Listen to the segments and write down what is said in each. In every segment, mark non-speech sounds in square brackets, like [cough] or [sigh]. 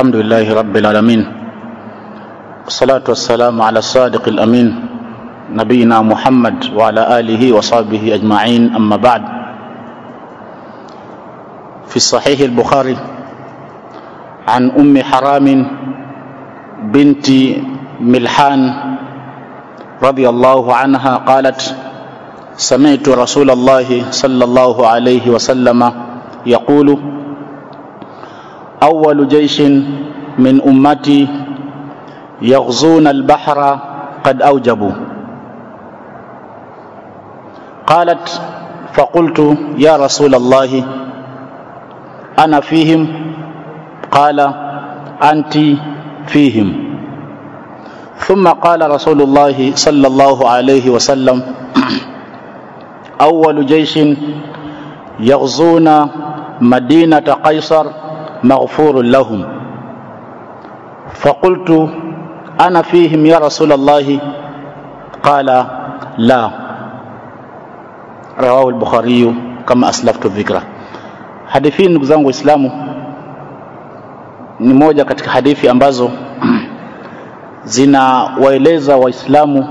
الحمد لله رب العالمين. والصلاة والسلام على الصادق الأمين نبينا محمد وعلى آله وصحبه أجمعين أما بعد. في صحيح البخاري عن أم حرام بنت ملحان رضي الله عنها قالت سمعت رسول الله صلى الله عليه وسلم يقول أول جيش من أمتي يغزون البحر قد أوجبوا. قالت فقلت يا رسول الله أنا فيهم؟ قال أنت فيهم. ثم قال رسول الله صلى الله عليه وسلم أول جيش يغزون مدينة قيصر مغفور لهم faqultu ana fihim ya rasul الله qala la. Rawahu البخاري كما kama aslaftu dhikra. Hadithi ndugu zangu waislamu ni moja katika hadithi ambazo [clears throat] zinawaeleza waislamu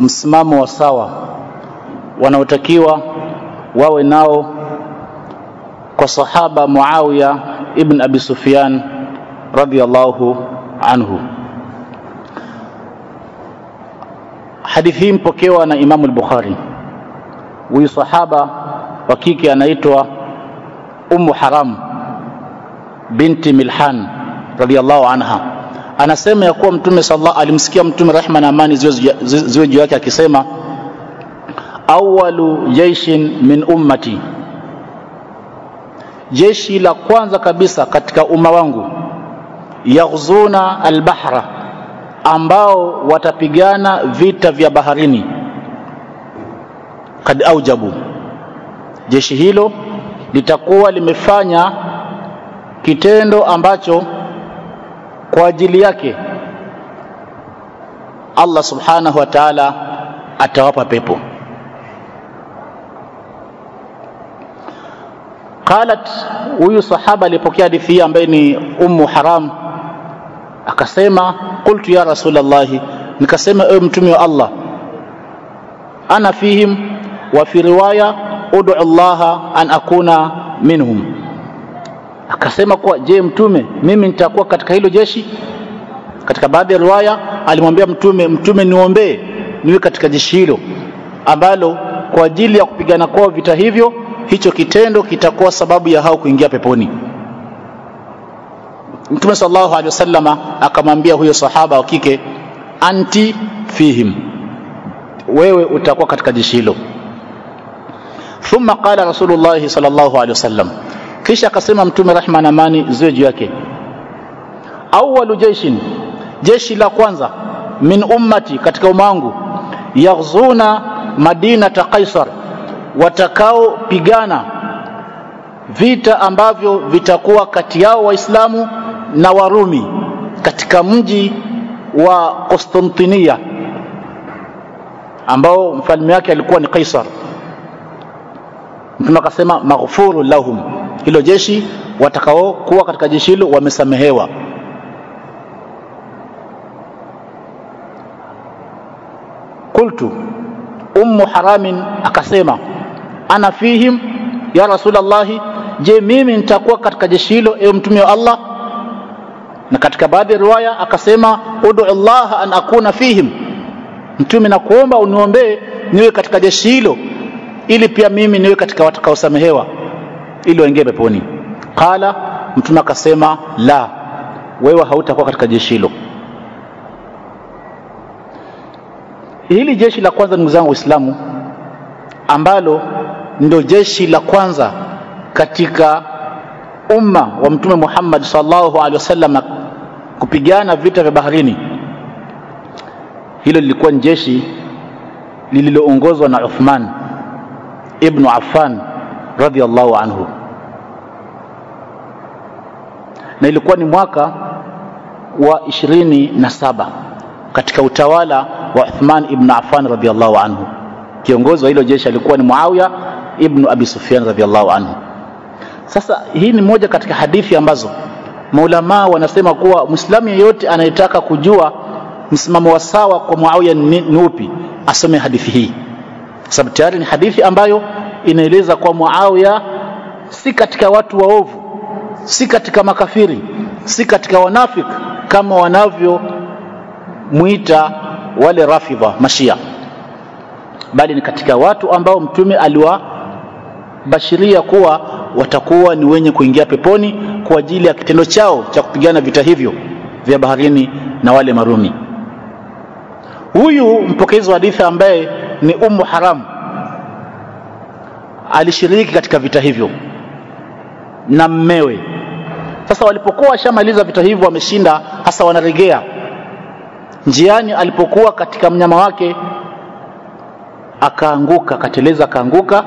msimamo wa sawa wanaotakiwa wawe nao kwa sahaba Muawiya ibn Abi Sufyan radhiyallahu anhu. Hadithi hii mpokewa na Imamu al-Bukhari. Huyu sahaba wa kike anaitwa Ummu Haram binti Milhan radhiyallahu anha, anasema ya kuwa Mtume sallallahu alimsikia Mtume rehma na amani ziwe juu yake akisema, awalu jaishin min ummati jeshi la kwanza kabisa katika umma wangu yaghzuna albahra ambao watapigana vita vya baharini. Kad aujabu. Jeshi hilo litakuwa limefanya kitendo ambacho kwa ajili yake Allah subhanahu wa ta'ala atawapa pepo qalat huyu sahaba alipokea hadithi hii ambaye ni ummu haram akasema qultu ya rasulallahi nikasema ewe mtume wa allah ana fihim wa fi riwaya ud'u allaha an akuna minhum. Akasema kuwa je mtume mimi nitakuwa katika hilo jeshi? Katika baadhi ya riwaya alimwambia mtume mtume niombee niwe katika jeshi hilo ambalo kwa ajili ya kupigana kwao vita hivyo hicho kitendo kitakuwa sababu ya hao kuingia peponi. Mtume sallallahu alaihi wasallama akamwambia huyo sahaba wa kike anti fihim wewe utakuwa katika jeshi hilo. Thumma qala rasulullah sallallahu alaihi wasallam kisha akasema mtume rehma na amani ziwe juu yake. Awalu jeshin jeshi la kwanza min ummati katika umangu yaghzuna madinata qaisar watakaopigana vita ambavyo vitakuwa kati yao waislamu na warumi katika mji wa Konstantinia ambao mfalme wake alikuwa ni Kaisar. Mtume akasema maghfuru lahum. Hilo jeshi watakaokuwa katika jeshi hilo wamesamehewa. Kultu ummu haramin akasema ana fihim ya rasulallahi je mimi nitakuwa katika jeshi hilo ewe mtume wa allah? Na katika baadhi ya riwaya akasema udu llaha an akuna fihim. Mtume nakuomba uniombee niwe katika jeshi hilo ili pia mimi niwe katika watakaosamehewa ili waingie peponi. Qala mtume akasema la wewe hautakuwa katika jeshi hilo. Hili jeshi la kwanza ndugu zangu waislamu ambalo ndio jeshi la kwanza katika umma wa mtume Muhammad sallallahu alaihi wasallam kupigana vita vya baharini. Hilo lilikuwa ni jeshi lililoongozwa na Uthman ibn Affan radhiallahu anhu. Na ilikuwa ni mwaka wa ishirini na saba katika utawala wa Uthman ibn Affan radhiallahu anhu. Kiongozi wa hilo jeshi alikuwa ni Muawiya ibn Abi Sufyan radhiallahu anhu. Sasa hii ni moja katika hadithi ambazo maulamaa wanasema kuwa mwislamu yeyote anayetaka kujua msimamo wa sawa kwa muawiya ni, upi asome hadithi hii. Sababu tayari ni hadithi ambayo inaeleza kwa muawiya si katika watu waovu si katika makafiri si katika wanafiki kama wanavyomwita wale rafidha mashia. Bali ni katika watu ambao mtume aliwabashiria kuwa watakuwa ni wenye kuingia peponi kwa ajili ya kitendo chao cha kupigana vita hivyo vya baharini na wale marumi. Huyu mpokezi wa hadithi ambaye ni ummu haram alishiriki katika vita hivyo na mmewe. Sasa walipokuwa washamaliza vita hivyo wameshinda hasa wanaregea. Njiani alipokuwa katika mnyama wake akaanguka akateleza akaanguka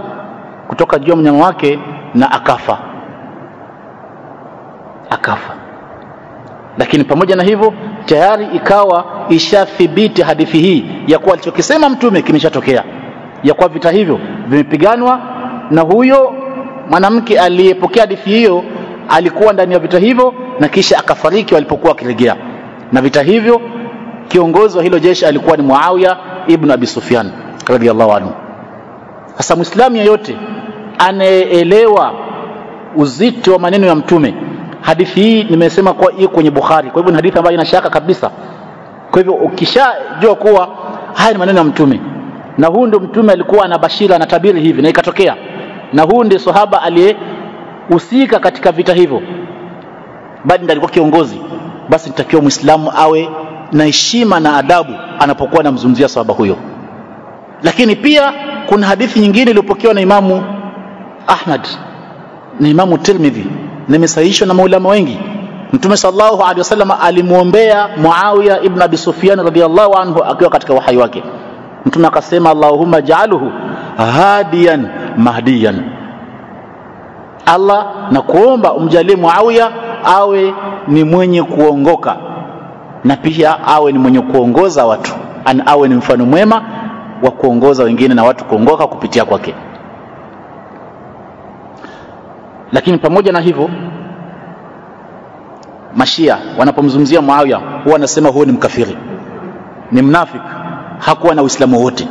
kutoka juu ya mnyama wake na akafa. Akafa. Lakini pamoja na hivyo tayari ikawa ishathibiti hadithi hii ya kuwa alichokisema mtume kimeshatokea. Ya kuwa vita hivyo vimepiganwa na huyo mwanamke aliyepokea hadithi hiyo alikuwa ndani ya vita hivyo na kisha akafariki walipokuwa wakirejea. Na vita hivyo kiongozi wa hilo jeshi alikuwa ni muawiya ibn abi sufyan radhiallahu anhu. Sasa muislamu yeyote anayeelewa uzito wa maneno ya mtume. Hadithi hii nimesema kuwa iko kwenye bukhari. Kwa hivyo ni hadithi ambayo inashaka kabisa. Kwa hivyo ukishajua kuwa haya ni maneno ya mtume na huu ndio mtume alikuwa anabashiri anatabiri hivi na ikatokea. Na huu ndio sahaba aliyehusika katika vita hivyo. Bali ndiye alikuwa kiongozi. Basi nitakiwa mwislamu awe na heshima na adabu anapokuwa anamzungumzia sahaba huyo. Lakini pia kuna hadithi nyingine iliyopokewa na imamu ahmad ni imamu tirmidhi na na maulama wengi. Mtume sallallahu alaihi wasallam alimwombea muawiya ibn abi sufyan radhiyallahu anhu akiwa katika uhai wake. Mtume akasema allahumma jaaluhu hadiyan mahdiyan. Allah na kuomba umjalie muawiya awe ni mwenye kuongoka na pia awe ni mwenye kuongoza watu an awe ni mfano mwema wa kuongoza wengine na watu kuongoka kupitia kwake lakini pamoja na hivyo mashia wanapomzungumzia muawiya huwa anasema huyo ni mkafiri. Ni mnafik hakuwa na uislamu wote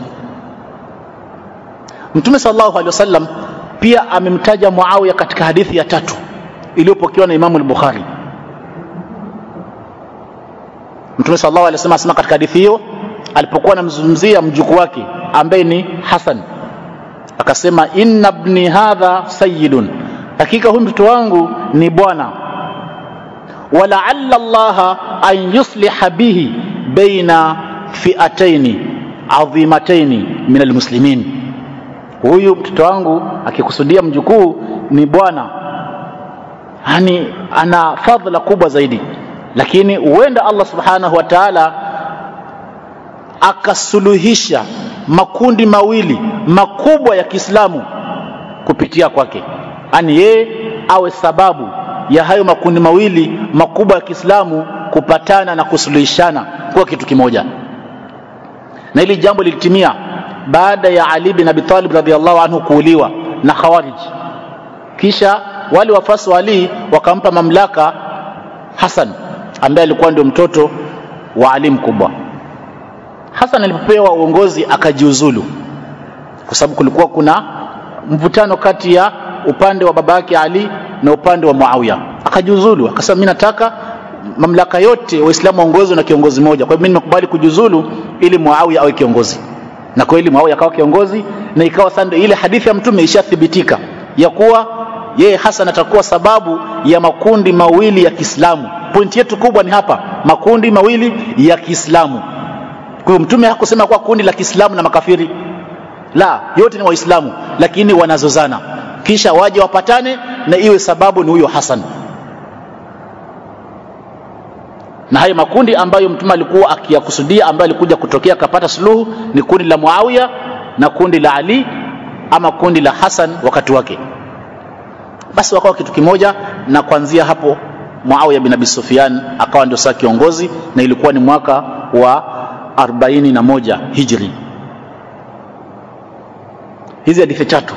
mtume sallallahu alaihi wasallam pia amemtaja muawiya katika hadithi ya tatu iliyopokewa na imamu al-bukhari. Mtume sallallahu alaihi wasallam asema katika hadithi hiyo alipokuwa anamzungumzia mjukuu wake ambaye ni hasan akasema inna ibni hadha sayyidun hakika huyu mtoto wangu ni bwana. Walaalla llaha an yusliha bihi baina fiataini adhimataini min almuslimin huyu mtoto wangu akikusudia mjukuu ni bwana. Yani ana fadhila kubwa zaidi. Lakini huenda allah subhanahu wa taala akasuluhisha makundi mawili makubwa ya kiislamu kupitia kwake yani yeye awe sababu ya hayo makundi mawili makubwa ya kiislamu kupatana na kusuluhishana kuwa kitu kimoja. Na hili jambo lilitimia baada ya ali bin abi talib radhiallahu anhu kuuliwa na khawarij. Kisha wale wafasi wa ali wakampa mamlaka hasan ambaye alikuwa ndio mtoto wa ali mkubwa. Hasan alipopewa uongozi akajiuzulu. Kwa sababu kulikuwa kuna mvutano kati ya upande wa baba yake ali na upande wa muawiya. Akajuzulu akasema mimi nataka mamlaka yote waislamu waongozwe na kiongozi mmoja. Kwa hiyo mimi nimekubali kujuzulu ili muawiya awe kiongozi. Na kweli muawiya akawa kiongozi na ikawa sasa ile hadithi ya mtume ishathibitika ya kuwa yeye hasan atakuwa sababu ya makundi mawili ya kiislamu. Pointi yetu kubwa ni hapa makundi mawili ya kiislamu. Kwa mtume hakusema kuwa kundi la kiislamu na makafiri. La yote ni waislamu lakini wanazozana kisha waje wapatane na iwe sababu ni huyo hasan na hayo makundi ambayo mtume alikuwa akiyakusudia ambayo alikuja kutokea akapata suluhu ni kundi la muawiya na kundi la ali ama kundi la hasan wakati wake. Basi wakawa kitu kimoja na kuanzia hapo muawiya bin abi sufyan akawa ndio saa kiongozi na ilikuwa ni mwaka wa 41 hijri. Hizi hadithi tatu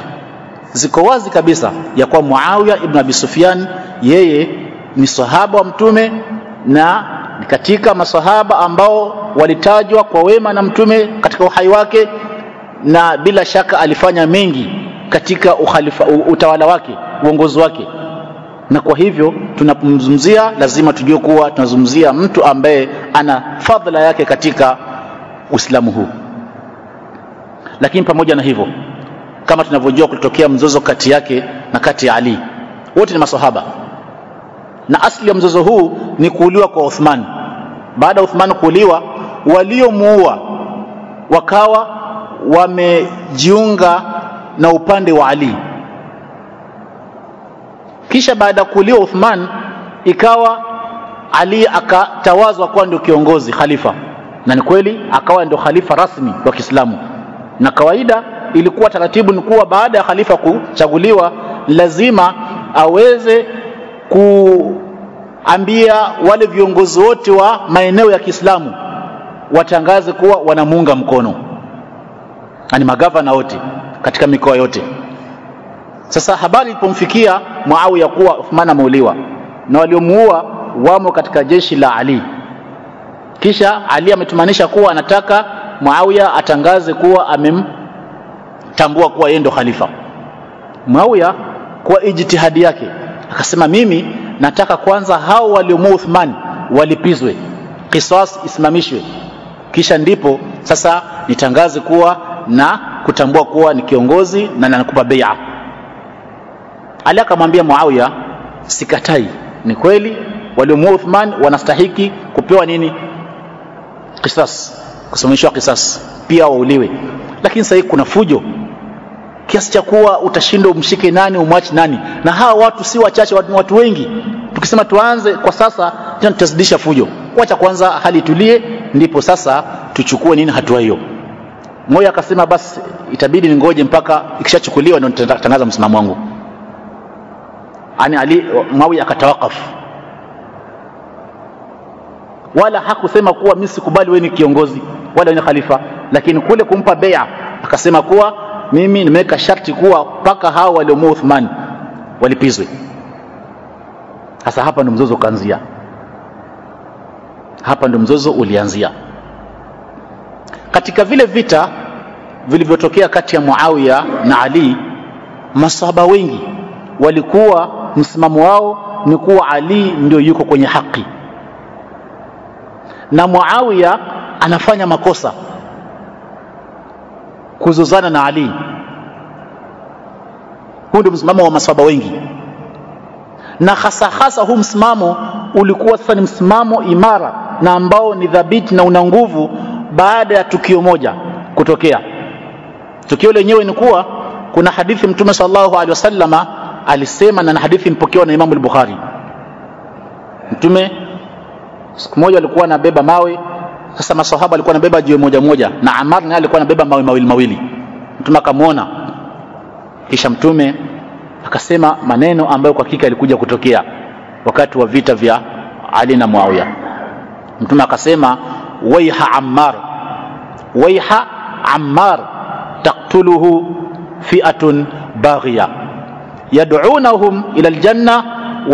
ziko wazi kabisa ya kwa muawiya ibn abi sufyan yeye ni sahaba wa mtume na katika masahaba ambao walitajwa kwa wema na mtume katika uhai wake na bila shaka alifanya mengi katika ukhalifa, utawala wake uongozi wake. Na kwa hivyo tunapomzungumzia lazima tujue kuwa tunazungumzia mtu ambaye ana fadhila yake katika uislamu huu. Lakini pamoja na hivyo kama tunavyojua kulitokea mzozo kati yake na kati ya ali. Wote ni masahaba na asli ya mzozo huu ni kuuliwa kwa uthman. Baada ya uthman kuuliwa waliomuua wakawa wamejiunga na upande wa ali. Kisha baada ya kuuliwa uthman ikawa ali akatawazwa kuwa ndio kiongozi khalifa. Na ni kweli akawa ndio khalifa rasmi wa kiislamu. Na kawaida ilikuwa taratibu ni kuwa baada ya khalifa kuchaguliwa lazima aweze kuambia wale viongozi wote wa maeneo ya kiislamu watangaze kuwa wanamuunga mkono. Ani magavana wote katika mikoa yote. Sasa habari ilipomfikia muawiya kuwa uthman ameuliwa na waliomuua wamo katika jeshi la ali. Kisha ali ametumanisha kuwa anataka muawiya atangaze kuwa amemtambua kuwa yeye ndo khalifa. Muawiya kwa ijtihadi yake akasema mimi nataka kwanza hao waliomuua uthman walipizwe kisas isimamishwe. Kisha ndipo sasa nitangaze kuwa na kutambua kuwa ni kiongozi na nakupa beia ali akamwambia muawiya sikatai ni kweli waliomuua uthman wanastahiki kupewa nini? Kisas kusimamishwa kisas pia wauliwe. Lakini sasa kuna fujo kiasi cha kuwa utashindwa umshike nani umwachi nani. Na hawa watu si wachache watu, watu wengi. Tukisema tuanze kwa sasa tena tutazidisha fujo. Wacha kwanza hali tulie ndipo sasa tuchukue nini hatua hiyo. Moyo akasema basi itabidi ningoje mpaka ikishachukuliwa ndio nitatangaza msimamo wangu. Ani ali Muawiya akatawakafu wala hakusema kuwa mimi sikubali wewe ni kiongozi wala ni khalifa lakini kule kumpa bea akasema kuwa mimi nimeweka sharti kuwa mpaka hao waliomuua Uthman walipizwe. Sasa hapa ndo mzozo ukaanzia. Hapa ndio mzozo ulianzia. Katika vile vita vilivyotokea kati ya Muawiya na Ali masahaba wengi walikuwa msimamo wao ni kuwa Ali ndio yuko kwenye haki. Na Muawiya anafanya makosa kuzozana na Ali. Huu ndio msimamo wa maswaba wengi, na hasa hasa huu msimamo ulikuwa sasa ni msimamo imara na ambao ni dhabiti na una nguvu baada ya tukio moja kutokea. Tukio lenyewe ni kuwa kuna hadithi Mtume sallallahu alaihi wasallama alisema, na hadithi mpokewa na Imamu al-Bukhari. Mtume siku moja alikuwa anabeba mawe sasa masahaba alikuwa anabeba jiwe moja moja na amar naye alikuwa anabeba mawe mawili mawili. Mtume akamwona. Kisha mtume akasema maneno ambayo kwa hakika yalikuja kutokea wakati wa vita vya Ali na Muawiya. Mtume akasema waiha Ammar waiha Ammar taktuluhu fi'atun baghiya yad'unahum ila aljanna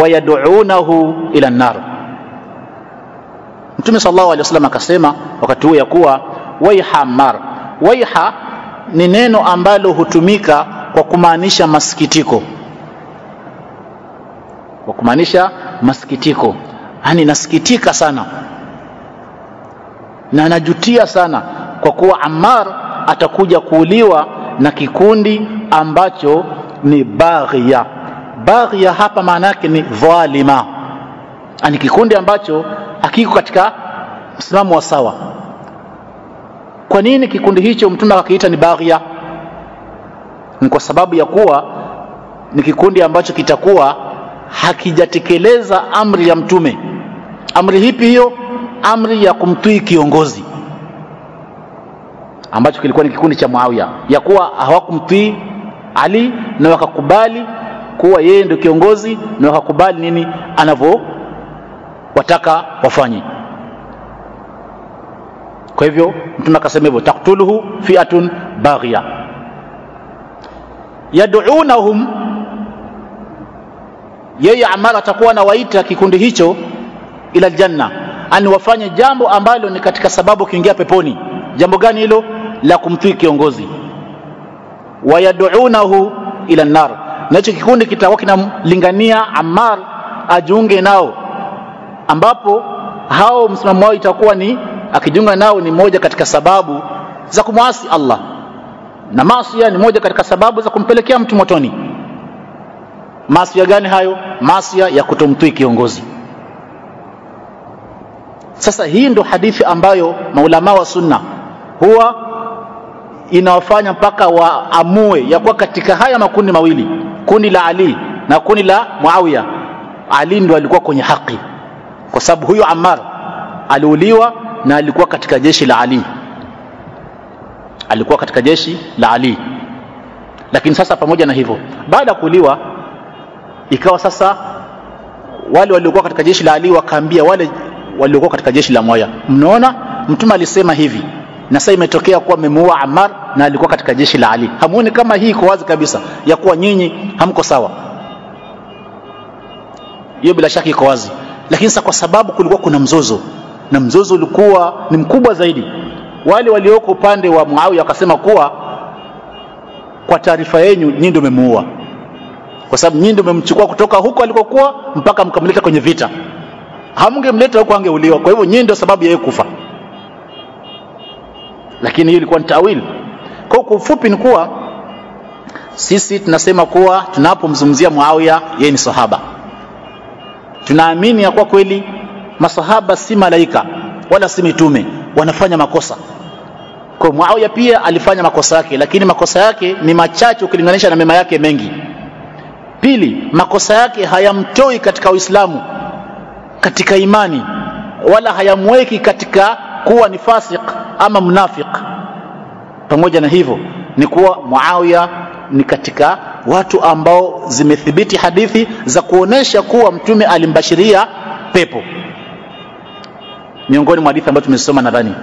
wa yad'unahu ila an-nar Mtume sallallahu alaihi wasallam akasema wakati huo ya kuwa waiha mar, Waiha ni neno ambalo hutumika kwa kumaanisha masikitiko, kwa kumaanisha masikitiko, yani nasikitika sana. Na najutia sana kwa kuwa Ammar atakuja kuuliwa na kikundi ambacho ni baghia. Baghia hapa maana yake ni dhalima, ani kikundi ambacho hakiko katika msimamo wa sawa. Kwa nini kikundi hicho mtume akakiita ni baghia? Ni kwa sababu ya kuwa ni kikundi ambacho kitakuwa hakijatekeleza amri ya mtume. Amri hipi hiyo? Amri ya kumtii kiongozi, ambacho kilikuwa ni kikundi cha Muawiya, ya kuwa hawakumtii Ali na wakakubali kuwa yeye ndio kiongozi na wakakubali nini anavyo wataka wafanye. Kwa hivyo mtume akasema hivyo, taktuluhu fiatun baghia yad'unahum yeye amara atakuwa anawaita kikundi hicho ila aljanna. Ani wafanye jambo ambalo ni katika sababu kuingia peponi. Jambo gani hilo? La kumtii kiongozi. Wayadunahu ila nar na hicho kikundi kitakuwa kinamlingania amar ajiunge nao ambapo hao msimamo wao itakuwa ni akijiunga nao ni moja katika sababu za kumwasi Allah. Na masia ni moja katika sababu za kumpelekea mtu motoni. Masia gani hayo? Masia ya kutomtii kiongozi. Sasa hii ndo hadithi ambayo maulama wa sunna huwa inawafanya mpaka waamue ya kuwa katika haya makundi mawili kundi la Ali na kundi la Muawiya. Ali ndo alikuwa kwenye haki kwa sababu huyo Ammar aliuliwa na alikuwa katika jeshi la Ali. Alikuwa katika jeshi la Ali. Lakini sasa pamoja na hivyo baada ya kuuliwa ikawa sasa wale waliokuwa katika jeshi la Ali wakaambia wale waliokuwa katika jeshi la Muawiya mnaona mtume alisema hivi na sasa imetokea kuwa amemuua Ammar na alikuwa katika jeshi la Ali. Hamuoni kama hii iko wazi kabisa ya kuwa nyinyi hamko sawa? Hiyo bila shaka iko wazi lakini sasa kwa sababu kulikuwa kuna mzozo na mzozo ulikuwa ni mkubwa zaidi. Wale walioko upande wa Muawiya wakasema kuwa kwa taarifa yenu nyinyi ndio mmemuua. Kwa sababu nyinyi ndio mmemchukua kutoka huko alikokuwa mpaka mkamleta kwenye vita. Hamngemleta huko angeuliwa. Kwa hivyo nyinyi ndio sababu yeye kufa. Lakini hiyo ilikuwa ni tawili kwa kwa ufupi ni kuwa sisi tunasema kuwa tunapomzungumzia Muawiya yeye ni sahaba tunaamini ya kuwa kweli masahaba si malaika wala si mitume wanafanya makosa. Kwa Muawiya pia alifanya makosa yake lakini makosa yake ni machache ukilinganisha na mema yake mengi. Pili makosa yake hayamtoi katika Uislamu katika imani wala hayamweki katika kuwa ni fasik ama mnafik pamoja na hivyo ni kuwa Muawiya ni katika watu ambao zimethibiti hadithi za kuonesha kuwa mtume alimbashiria pepo. Miongoni mwa hadithi ambazo tumesoma nadhani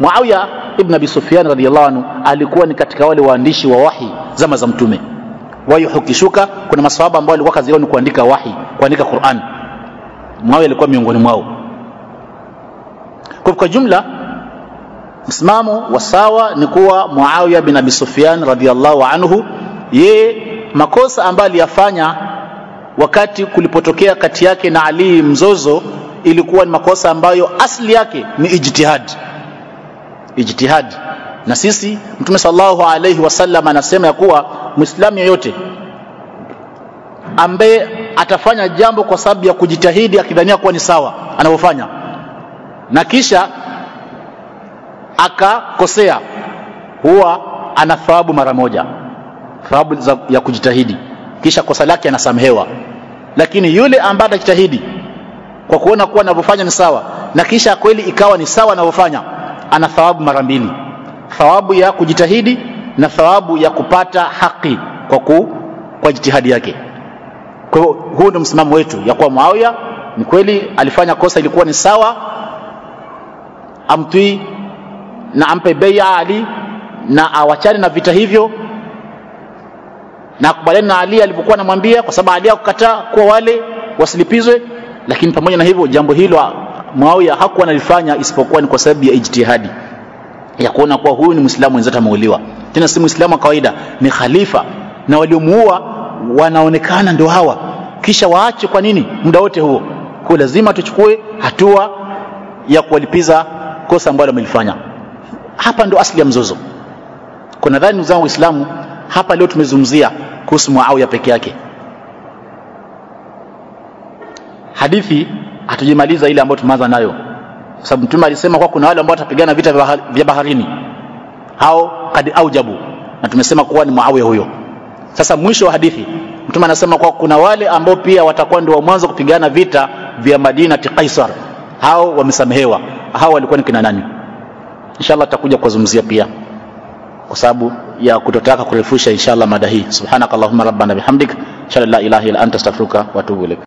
Muawiya ibn Abi Sufyan radhiyallahu anhu alikuwa ni katika wale waandishi wa wahi zama za mtume. Wahi hukishuka kuna maswahaba ambao walikuwa kazi yao ni kuandika wahi kuandika Qur'an. Muawiya alikuwa miongoni mwao. Kwa jumla msimamo wa sawa ni kuwa Muawiya bin Abi Sufyan radhiyallahu anhu ye makosa ambayo aliyafanya wakati kulipotokea kati yake na Ali mzozo ilikuwa ni makosa ambayo asli yake ni ijtihad. Ijtihad. Na sisi mtume sallallahu alayhi wasallam anasema ya kuwa muislamu yeyote ambaye atafanya jambo kwa sababu ya kujitahidi akidhania kuwa ni sawa anavyofanya. Na kisha akakosea huwa ana thawabu mara moja thawabu ya kujitahidi. Kisha kosa lake anasamehewa. Lakini yule ambaye atajitahidi kwa kuona kuwa anavyofanya ni sawa na kisha kweli ikawa ni sawa anavyofanya ana thawabu mara mbili. Thawabu ya kujitahidi na thawabu ya kupata haki kwa ku, kwa jitihadi yake. Kwa hiyo huu ndio msimamo wetu ya kuwa Muawiya ni kweli alifanya kosa ilikuwa ni sawa amtii na ampe beia Ali na awachane na vita hivyo. Na akubaliane na Ali alipokuwa anamwambia kwa sababu Ali hakukataa kuwa wale wasilipizwe. Lakini pamoja na hivyo jambo hilo Muawiya hakuwa analifanya isipokuwa ni kwa sababu ya ijtihadi ya kuona kuwa huyu ni Muislamu wenzetu ameuliwa tena si Muislamu wa kawaida ni khalifa. Na waliomuua wanaonekana ndio hawa. Kisha waache kwa nini muda wote huo? Kwa lazima tuchukue hatua ya kuwalipiza kosa ambalo wamelifanya hapa ndo asli ya mzozo. Kwa nadhani ndugu zangu hapa leo tumezungumzia kuhusu Muawiya peke yake. Hadithi hatujimaliza ile ambayo tumeanza nayo. Kwa sababu mtume alisema kwa kuna wale ambao watapigana vita vya baharini. Hao kad aujabu. Na tumesema kuwa ni Muawiya huyo. Sasa mwisho wa hadithi mtume anasema kwa kuna wale ambao pia watakuwa ndio wa mwanzo kupigana vita vya Madina Kaisar, hao wamesamehewa. Hao walikuwa ni kina nani inshallah tutakuja kuzungumzia pia kwa sababu ya kutotaka kurefusha inshallah mada hii. Subhanakallahumma rabbana bihamdika inshallah la ilaha illa anta astaghfiruka wa atubu ilaik